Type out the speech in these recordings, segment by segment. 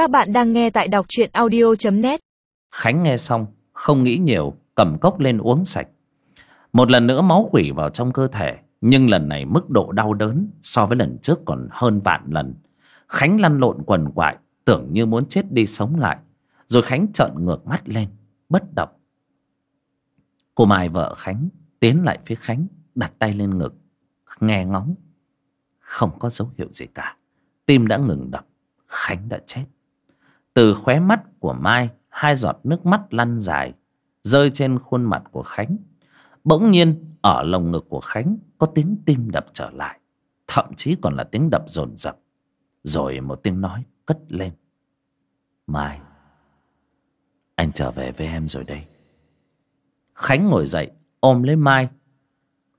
Các bạn đang nghe tại đọc truyện audio.net Khánh nghe xong, Không nghĩ nhiều, Cầm cốc lên uống sạch. Một lần nữa máu quỷ vào trong cơ thể, Nhưng lần này mức độ đau đớn So với lần trước còn hơn vạn lần. Khánh lăn lộn quần quại, Tưởng như muốn chết đi sống lại. Rồi Khánh trợn ngược mắt lên, Bất động. Cô Mai vợ Khánh Tiến lại phía Khánh, Đặt tay lên ngực, Nghe ngóng. Không có dấu hiệu gì cả. Tim đã ngừng đập, Khánh đã chết từ khóe mắt của Mai, Hai giọt nước mắt lăn dài, Rơi trên khuôn mặt của Khánh. Bỗng nhiên, ở lồng ngực của Khánh Có tiếng tim đập trở lại, Thậm chí còn là tiếng đập dồn dập Rồi một tiếng nói cất lên. Mai, Anh trở về với em rồi đây. Khánh ngồi dậy, ôm lấy Mai.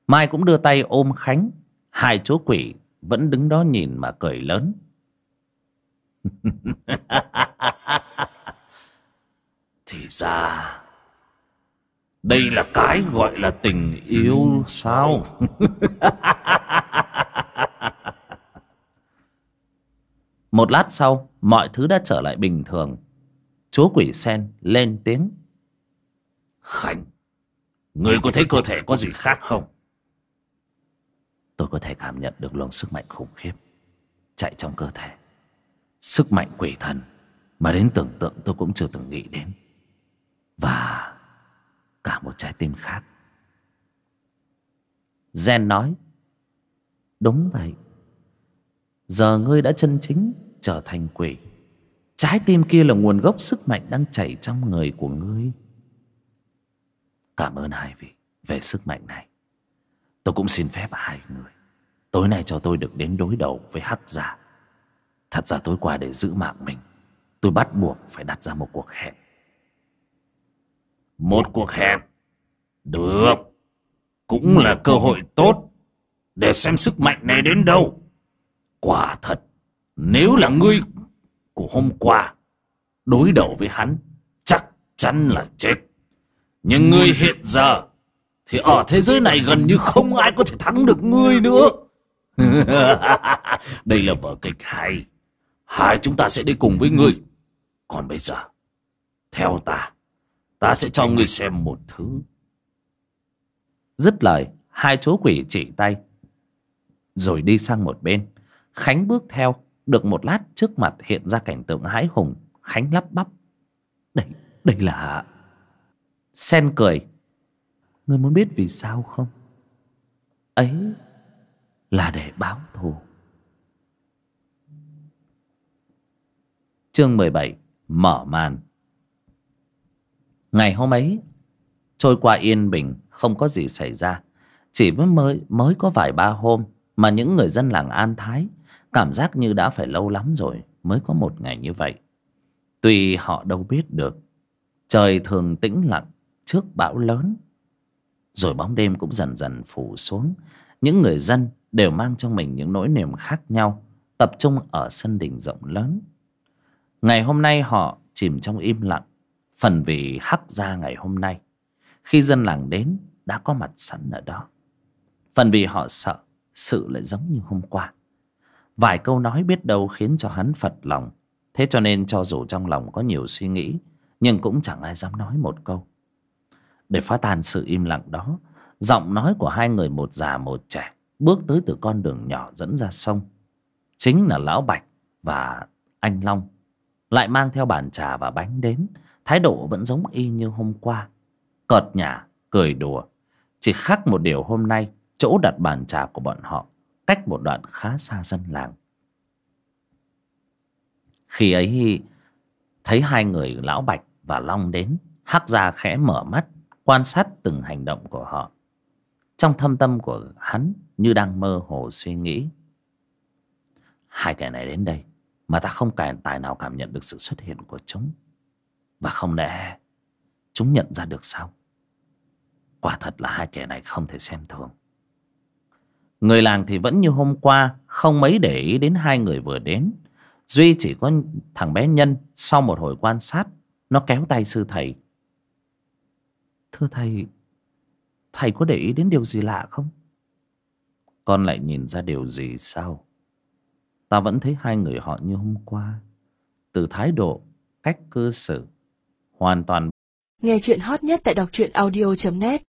Mai cũng đưa tay ôm Khánh. Hai chú quỷ vẫn đứng đó nhìn mà cười lớn. ra. Đây là cái gọi là tình yêu sao? Một lát sau, Mọi thứ đã trở lại bình thường. Chúa quỷ sen lên tiếng. Khánh Người có thấy cơ thể có gì khác không? Tôi có thể cảm nhận được luồng sức mạnh khủng khiếp Chạy trong cơ thể. Sức mạnh quỷ thần Mà đến tưởng tượng tôi cũng chưa từng nghĩ đến. Và Cả một trái tim khác. Gen nói, Đúng vậy. Giờ ngươi đã chân chính trở thành quỷ. Trái tim kia là nguồn gốc sức mạnh đang chảy trong người của ngươi. Cảm ơn hai vị về sức mạnh này. Tôi cũng xin phép hai người. Tối nay cho tôi được đến đối đầu với hắc giả. Thật ra tối qua để giữ mạng mình, Tôi bắt buộc phải đặt ra một cuộc hẹn. Một cuộc hẹn. Được. Cũng là cơ hội tốt Để xem sức mạnh này đến đâu. Quả thật, Nếu là ngươi của hôm qua, Đối đầu với hắn, Chắc chắn là chết. Nhưng ngươi hiện giờ, Thì ở thế giới này gần như không ai có thể thắng được ngươi nữa. Đây là vở kịch hay. Hai chúng ta sẽ đi cùng với ngươi. Còn bây giờ, Theo ta. Ta sẽ cho ngươi xem một thứ. Dứt lời Hai chú quỷ chỉ tay Rồi đi sang một bên. Khánh bước theo Được một lát trước mặt hiện ra cảnh tượng hái hùng Khánh lắp bắp. Đây, đây là Sen cười. Ngươi muốn biết vì sao không? Ấy Là để báo thù. Chương 17 Mở màn. Ngày hôm ấy Trôi qua yên bình Không có gì xảy ra. Chỉ với mới, mới có vài ba hôm Mà những người dân làng An Thái Cảm giác như đã phải lâu lắm rồi Mới có một ngày như vậy. Tuy họ đâu biết được Trời thường tĩnh lặng Trước bão lớn. Rồi bóng đêm cũng dần dần phủ xuống. Những người dân đều mang trong mình những nỗi niềm khác nhau Tập trung ở sân đình rộng lớn. Ngày hôm nay họ chìm trong im lặng Phần vì hắc ra ngày hôm nay. Khi dân làng đến, đã có mặt sẵn ở đó. Phần vì họ sợ, sự lại giống như hôm qua. Vài câu nói biết đâu khiến cho hắn phật lòng. Thế cho nên cho dù trong lòng có nhiều suy nghĩ, Nhưng cũng chẳng ai dám nói một câu. Để phá tan sự im lặng đó, Giọng nói của hai người một già một trẻ Bước tới từ con đường nhỏ dẫn ra sông. Chính là Lão Bạch và anh Long. Lại mang theo bàn trà và bánh đến thái độ vẫn giống y như hôm qua. Cợt nhả, cười đùa. Chỉ khác một điều hôm nay, chỗ đặt bàn trà của bọn họ, cách một đoạn khá xa dân làng. Khi ấy, thấy hai người lão bạch và long đến, hắc gia khẽ mở mắt, quan sát từng hành động của họ. Trong thâm tâm của hắn, như đang mơ hồ suy nghĩ, hai kẻ này đến đây mà ta không cài tài nào cảm nhận được sự xuất hiện của chúng và không lẽ chúng nhận ra được sao? Quả thật là hai kẻ này không thể xem thường. Người làng thì vẫn như hôm qua, không mấy để ý đến hai người vừa đến. Duy chỉ có thằng bé nhân sau một hồi quan sát, nó kéo tay sư thầy. Thưa thầy thầy có để ý đến điều gì lạ không? Con lại nhìn ra điều gì sao Ta vẫn thấy hai người họ như hôm qua, từ thái độ, cách cư xử hoàn toàn. Nghe chuyện hot nhất tại đọc truyện audio.net